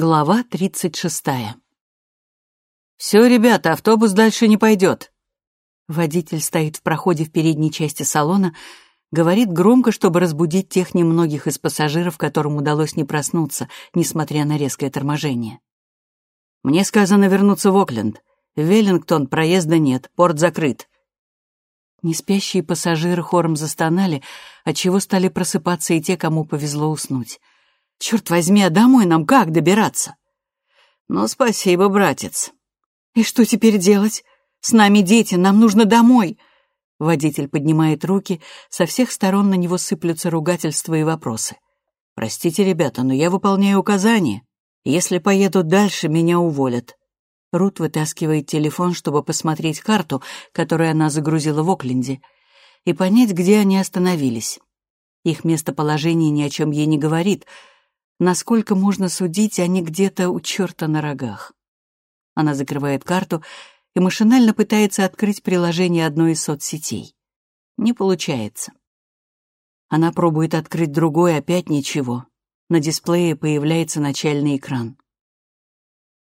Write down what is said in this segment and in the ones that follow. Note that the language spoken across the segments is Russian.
Глава тридцать шестая. «Все, ребята, автобус дальше не пойдет». Водитель стоит в проходе в передней части салона, говорит громко, чтобы разбудить тех немногих из пассажиров, которым удалось не проснуться, несмотря на резкое торможение. «Мне сказано вернуться в Окленд. В Веллингтон проезда нет, порт закрыт». Неспящие пассажиры хором застонали, отчего стали просыпаться и те, кому повезло уснуть. Черт возьми, а домой нам как добираться? Ну, спасибо, братец. И что теперь делать? С нами дети, нам нужно домой. Водитель поднимает руки, со всех сторон на него сыплются ругательства и вопросы. Простите, ребята, но я выполняю указания. Если поеду дальше, меня уволят. Рут вытаскивает телефон, чтобы посмотреть карту, которую она загрузила в Окленде, и понять, где они остановились. Их местоположение ни о чем ей не говорит — Насколько можно судить, они где-то у черта на рогах. Она закрывает карту и машинально пытается открыть приложение одной из соцсетей. Не получается. Она пробует открыть другой, опять ничего. На дисплее появляется начальный экран.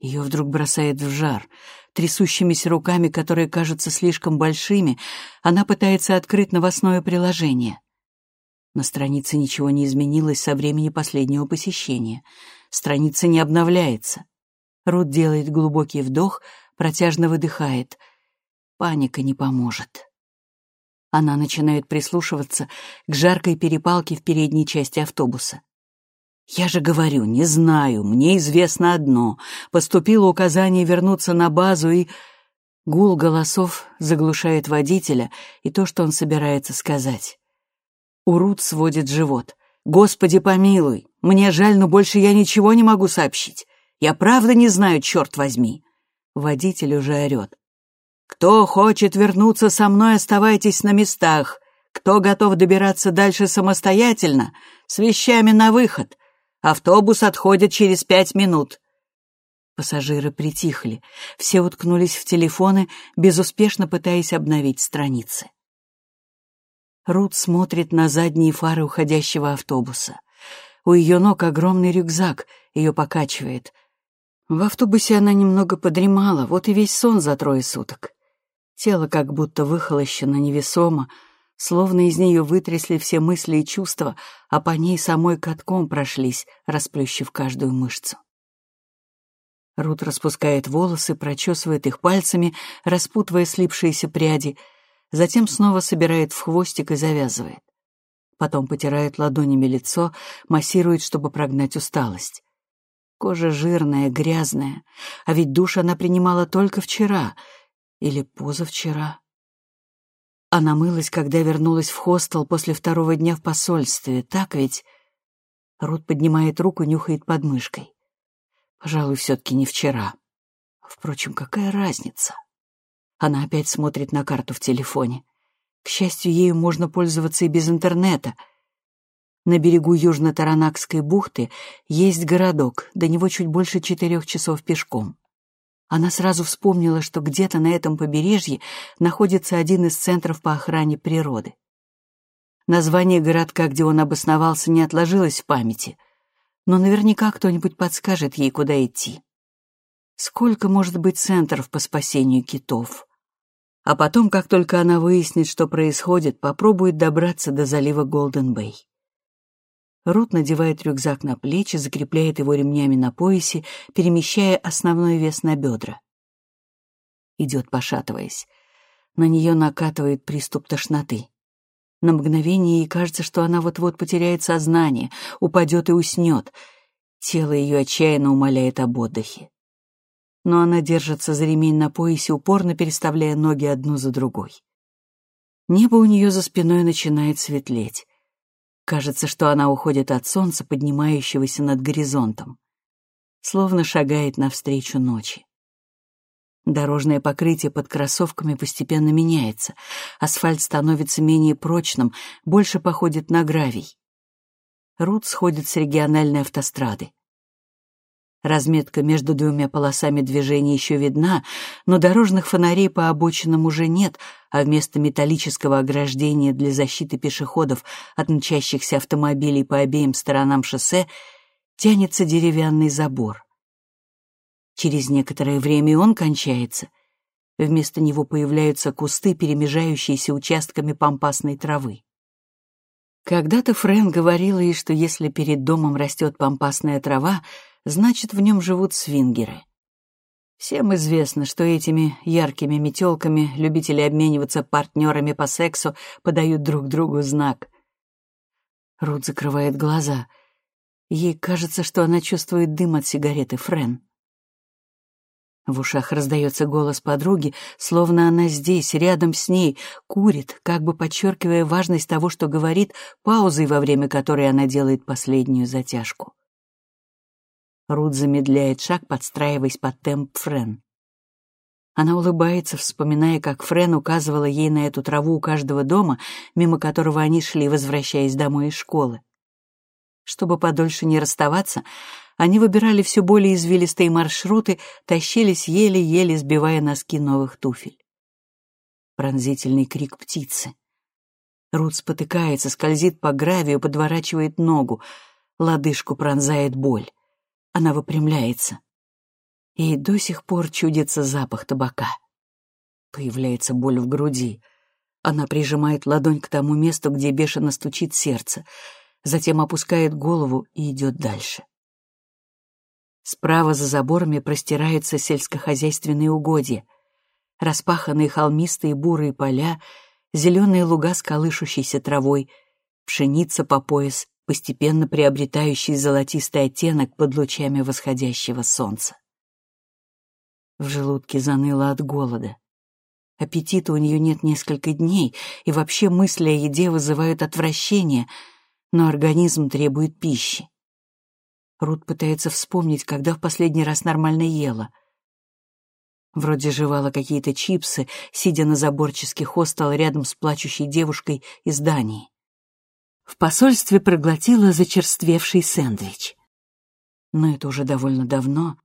Ее вдруг бросает в жар. Трясущимися руками, которые кажутся слишком большими, она пытается открыть новостное приложение. На странице ничего не изменилось со времени последнего посещения. Страница не обновляется. Рут делает глубокий вдох, протяжно выдыхает. Паника не поможет. Она начинает прислушиваться к жаркой перепалке в передней части автобуса. «Я же говорю, не знаю, мне известно одно. Поступило указание вернуться на базу и...» Гул голосов заглушает водителя и то, что он собирается сказать. У Рут сводит живот. «Господи помилуй! Мне жаль, но больше я ничего не могу сообщить. Я правда не знаю, черт возьми!» Водитель уже орет. «Кто хочет вернуться со мной, оставайтесь на местах. Кто готов добираться дальше самостоятельно, с вещами на выход. Автобус отходит через пять минут». Пассажиры притихли. Все уткнулись в телефоны, безуспешно пытаясь обновить страницы. Рут смотрит на задние фары уходящего автобуса. У ее ног огромный рюкзак, ее покачивает. В автобусе она немного подремала, вот и весь сон за трое суток. Тело как будто выхолощено невесомо, словно из нее вытрясли все мысли и чувства, а по ней самой катком прошлись, расплющив каждую мышцу. Рут распускает волосы, прочесывает их пальцами, распутывая слипшиеся пряди — затем снова собирает в хвостик и завязывает. Потом потирает ладонями лицо, массирует, чтобы прогнать усталость. Кожа жирная, грязная, а ведь душ она принимала только вчера или позавчера. Она мылась, когда вернулась в хостел после второго дня в посольстве, так ведь? Рут поднимает руку, нюхает подмышкой. Пожалуй, все-таки не вчера. Впрочем, какая разница? Она опять смотрит на карту в телефоне. К счастью, ею можно пользоваться и без интернета. На берегу Южно-Таранакской бухты есть городок, до него чуть больше четырех часов пешком. Она сразу вспомнила, что где-то на этом побережье находится один из центров по охране природы. Название городка, где он обосновался, не отложилось в памяти, но наверняка кто-нибудь подскажет ей, куда идти. Сколько может быть центров по спасению китов? А потом, как только она выяснит, что происходит, попробует добраться до залива Голден-Бэй. Рут надевает рюкзак на плечи, закрепляет его ремнями на поясе, перемещая основной вес на бедра. Идет, пошатываясь. На нее накатывает приступ тошноты. На мгновение ей кажется, что она вот-вот потеряет сознание, упадет и уснет. Тело ее отчаянно умоляет об отдыхе но она держится за ремень на поясе, упорно переставляя ноги одну за другой. Небо у нее за спиной начинает светлеть. Кажется, что она уходит от солнца, поднимающегося над горизонтом. Словно шагает навстречу ночи. Дорожное покрытие под кроссовками постепенно меняется. Асфальт становится менее прочным, больше походит на гравий. Рут сходит с региональной автострады. Разметка между двумя полосами движения еще видна, но дорожных фонарей по обочинам уже нет, а вместо металлического ограждения для защиты пешеходов от мчащихся автомобилей по обеим сторонам шоссе тянется деревянный забор. Через некоторое время он кончается. Вместо него появляются кусты, перемежающиеся участками пампасной травы. Когда-то Фрэн говорила ей, что если перед домом растет пампасная трава, значит, в нем живут свингеры. Всем известно, что этими яркими метелками любители обмениваться партнерами по сексу подают друг другу знак. Рут закрывает глаза. Ей кажется, что она чувствует дым от сигареты Френ. В ушах раздается голос подруги, словно она здесь, рядом с ней, курит, как бы подчеркивая важность того, что говорит, паузой, во время которой она делает последнюю затяжку. Рут замедляет шаг, подстраиваясь под темп Френ. Она улыбается, вспоминая, как Френ указывала ей на эту траву у каждого дома, мимо которого они шли, возвращаясь домой из школы. Чтобы подольше не расставаться, они выбирали все более извилистые маршруты, тащились еле-еле, сбивая носки новых туфель. Пронзительный крик птицы. Рут спотыкается, скользит по гравию, подворачивает ногу. Лодыжку пронзает боль. Она выпрямляется. Ей до сих пор чудится запах табака. Появляется боль в груди. Она прижимает ладонь к тому месту, где бешено стучит сердце, затем опускает голову и идет дальше. Справа за заборами простираются сельскохозяйственные угодья, распаханные холмистые бурые поля, зеленые луга с колышущейся травой, пшеница по пояс, постепенно приобретающий золотистый оттенок под лучами восходящего солнца. В желудке заныло от голода. Аппетита у нее нет несколько дней, и вообще мысли о еде вызывают отвращение, но организм требует пищи. Рут пытается вспомнить, когда в последний раз нормально ела. Вроде жевала какие-то чипсы, сидя на заборческе хостела рядом с плачущей девушкой из Дании. В посольстве проглотила зачерствевший сэндвич. Но это уже довольно давно.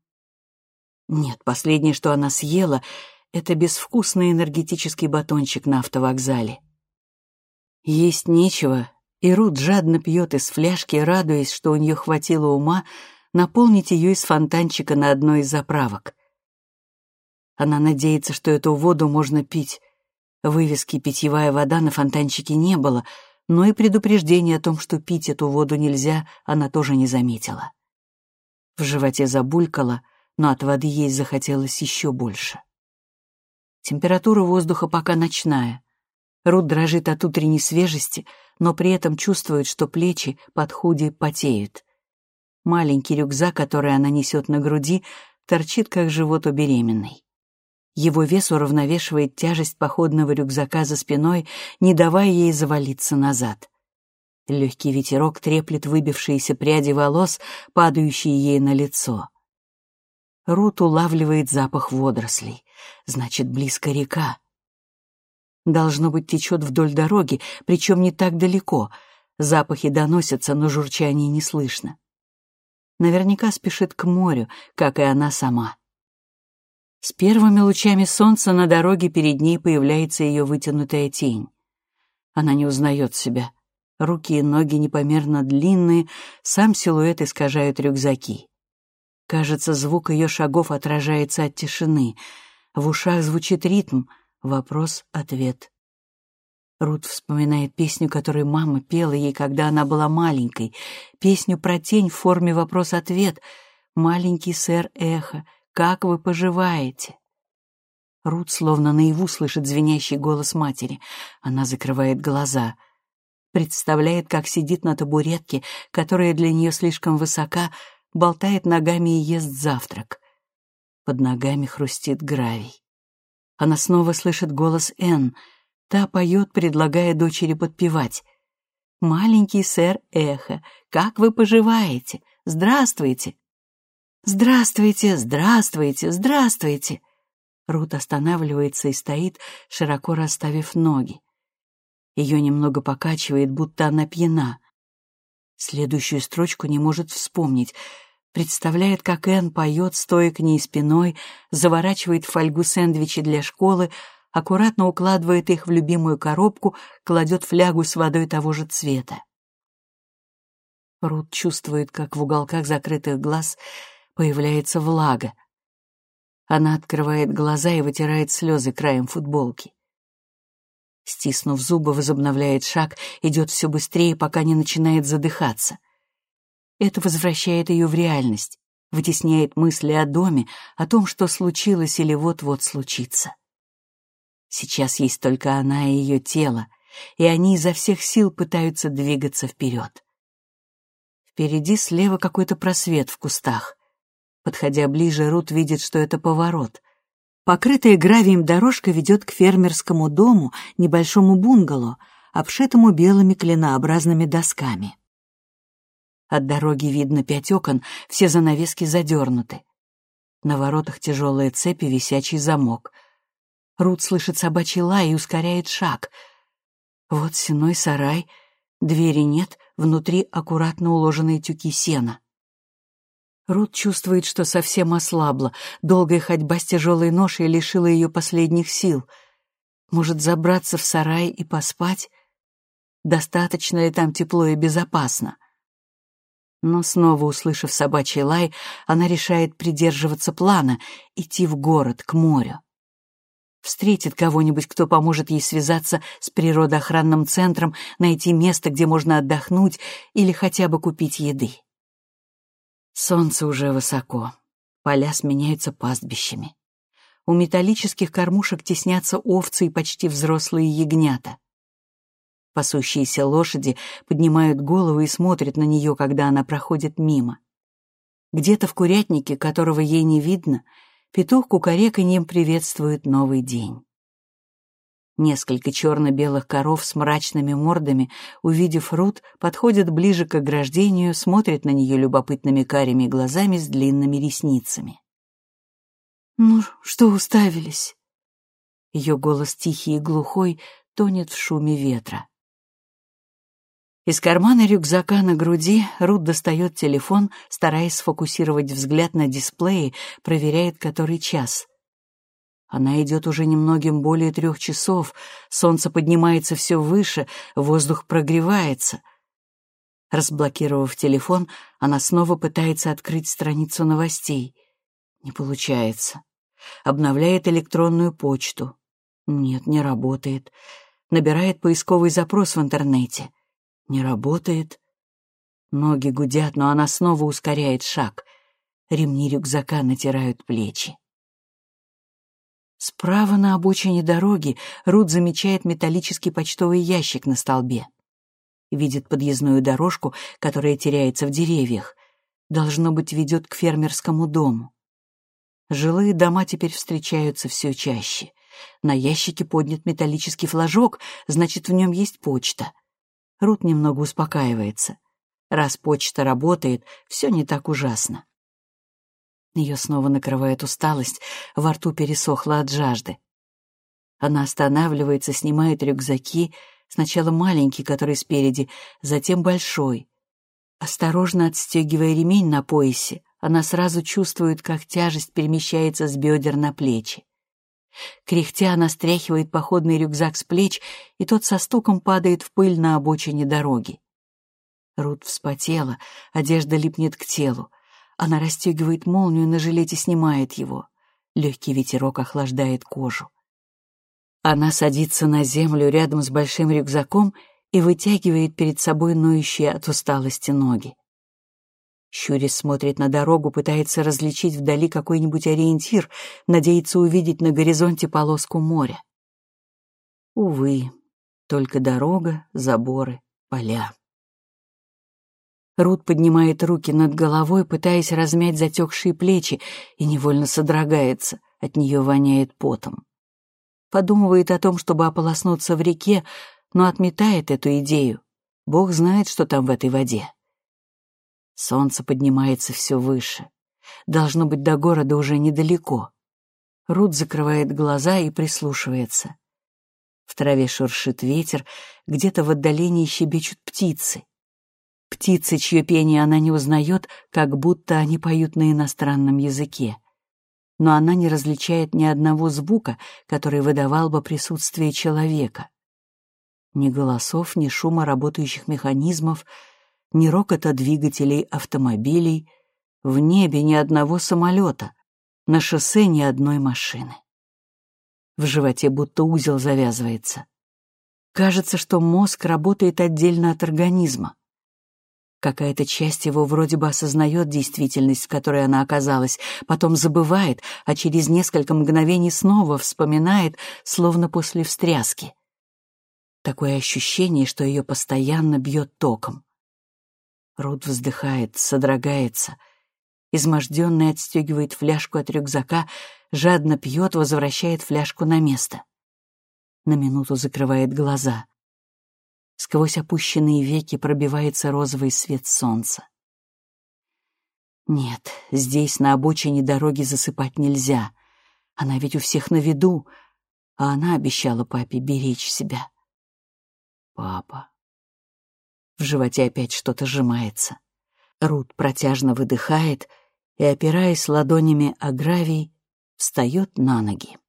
Нет, последнее, что она съела, это безвкусный энергетический батончик на автовокзале. Есть нечего, и Рут жадно пьет из фляжки, радуясь, что у нее хватило ума наполнить ее из фонтанчика на одной из заправок. Она надеется, что эту воду можно пить. Вывески «Питьевая вода» на фонтанчике не было — но и предупреждение о том, что пить эту воду нельзя, она тоже не заметила. В животе забулькало, но от воды ей захотелось еще больше. Температура воздуха пока ночная. Рут дрожит от утренней свежести, но при этом чувствует, что плечи под худи потеют. Маленький рюкзак, который она несет на груди, торчит, как живот у беременной. Его вес уравновешивает тяжесть походного рюкзака за спиной, не давая ей завалиться назад. Легкий ветерок треплет выбившиеся пряди волос, падающие ей на лицо. Рут улавливает запах водорослей. Значит, близко река. Должно быть, течет вдоль дороги, причем не так далеко. Запахи доносятся, но журчания не слышно. Наверняка спешит к морю, как и она сама. С первыми лучами солнца на дороге перед ней появляется ее вытянутая тень. Она не узнает себя. Руки и ноги непомерно длинные, сам силуэт искажают рюкзаки. Кажется, звук ее шагов отражается от тишины. В ушах звучит ритм. Вопрос-ответ. Рут вспоминает песню, которую мама пела ей, когда она была маленькой. Песню про тень в форме вопрос-ответ. «Маленький сэр Эхо», как вы поживаете?» Рут словно наяву слышит звенящий голос матери. Она закрывает глаза. Представляет, как сидит на табуретке, которая для нее слишком высока, болтает ногами и ест завтрак. Под ногами хрустит гравий. Она снова слышит голос Энн. Та поет, предлагая дочери подпевать. «Маленький сэр Эхо, как вы поживаете? Здравствуйте!» «Здравствуйте, здравствуйте, здравствуйте!» Рут останавливается и стоит, широко расставив ноги. Ее немного покачивает, будто она пьяна. Следующую строчку не может вспомнить. Представляет, как Энн поет, стоя к ней спиной, заворачивает в фольгу сэндвичи для школы, аккуратно укладывает их в любимую коробку, кладет флягу с водой того же цвета. Рут чувствует, как в уголках закрытых глаз появляется влага. Она открывает глаза и вытирает слезы краем футболки. Стиснув зубы, возобновляет шаг, идет все быстрее, пока не начинает задыхаться. Это возвращает ее в реальность, вытесняет мысли о доме, о том, что случилось или вот-вот случится. Сейчас есть только она и ее тело, и они изо всех сил пытаются двигаться вперед. Впереди слева какой-то просвет в кустах. Подходя ближе, Рут видит, что это поворот. Покрытая гравием дорожка ведет к фермерскому дому, небольшому бунгало, обшитому белыми клинообразными досками. От дороги видно пять окон, все занавески задернуты. На воротах тяжелые цепи, висячий замок. Рут слышит собачий лай и ускоряет шаг. Вот сеной сарай, двери нет, внутри аккуратно уложенные тюки сена. Рут чувствует, что совсем ослабла. Долгая ходьба с тяжелой ношей лишила ее последних сил. Может, забраться в сарай и поспать? Достаточно ли там тепло и безопасно? Но снова, услышав собачий лай, она решает придерживаться плана — идти в город, к морю. Встретит кого-нибудь, кто поможет ей связаться с природоохранным центром, найти место, где можно отдохнуть или хотя бы купить еды. Солнце уже высоко, поля сменяются пастбищами. У металлических кормушек теснятся овцы и почти взрослые ягнята. Пасущиеся лошади поднимают голову и смотрят на нее, когда она проходит мимо. Где-то в курятнике, которого ей не видно, петух кукареканьем приветствует новый день. Несколько черно-белых коров с мрачными мордами, увидев Рут, подходят ближе к ограждению, смотрят на нее любопытными карими глазами с длинными ресницами. «Ну, что уставились?» Ее голос тихий и глухой тонет в шуме ветра. Из кармана рюкзака на груди Рут достает телефон, стараясь сфокусировать взгляд на дисплее, проверяет, который час. Она идет уже немногим более трех часов, солнце поднимается все выше, воздух прогревается. Разблокировав телефон, она снова пытается открыть страницу новостей. Не получается. Обновляет электронную почту. Нет, не работает. Набирает поисковый запрос в интернете. Не работает. Ноги гудят, но она снова ускоряет шаг. Ремни рюкзака натирают плечи. Справа на обочине дороги Рут замечает металлический почтовый ящик на столбе. Видит подъездную дорожку, которая теряется в деревьях. Должно быть, ведет к фермерскому дому. Жилые дома теперь встречаются все чаще. На ящике поднят металлический флажок, значит, в нем есть почта. Рут немного успокаивается. Раз почта работает, все не так ужасно. Ее снова накрывает усталость, во рту пересохло от жажды. Она останавливается, снимает рюкзаки, сначала маленький, который спереди, затем большой. Осторожно отстегивая ремень на поясе, она сразу чувствует, как тяжесть перемещается с бедер на плечи. Кряхтя она стряхивает походный рюкзак с плеч, и тот со стуком падает в пыль на обочине дороги. Рут вспотела, одежда липнет к телу. Она расстегивает молнию на жилете, снимает его. Легкий ветерок охлаждает кожу. Она садится на землю рядом с большим рюкзаком и вытягивает перед собой ноющие от усталости ноги. Щурис смотрит на дорогу, пытается различить вдали какой-нибудь ориентир, надеется увидеть на горизонте полоску моря. Увы, только дорога, заборы, поля. Рут поднимает руки над головой, пытаясь размять затекшие плечи, и невольно содрогается, от нее воняет потом. Подумывает о том, чтобы ополоснуться в реке, но отметает эту идею. Бог знает, что там в этой воде. Солнце поднимается все выше. Должно быть, до города уже недалеко. Рут закрывает глаза и прислушивается. В траве шуршит ветер, где-то в отдалении щебечут птицы. Птицы, чье пение она не узнает, как будто они поют на иностранном языке. Но она не различает ни одного звука, который выдавал бы присутствие человека. Ни голосов, ни шума работающих механизмов, ни рокота двигателей автомобилей, в небе ни одного самолета. На шоссе ни одной машины. В животе будто узел завязывается. Кажется, что мозг работает отдельно от организма. Какая-то часть его вроде бы осознает действительность, в которой она оказалась, потом забывает, а через несколько мгновений снова вспоминает, словно после встряски. Такое ощущение, что ее постоянно бьет током. Рут вздыхает, содрогается. Изможденный отстегивает фляжку от рюкзака, жадно пьет, возвращает фляжку на место. На минуту закрывает глаза. Сквозь опущенные веки пробивается розовый свет солнца. Нет, здесь, на обочине дороги, засыпать нельзя. Она ведь у всех на виду, а она обещала папе беречь себя. Папа. В животе опять что-то сжимается. Рут протяжно выдыхает и, опираясь ладонями о гравий, встает на ноги.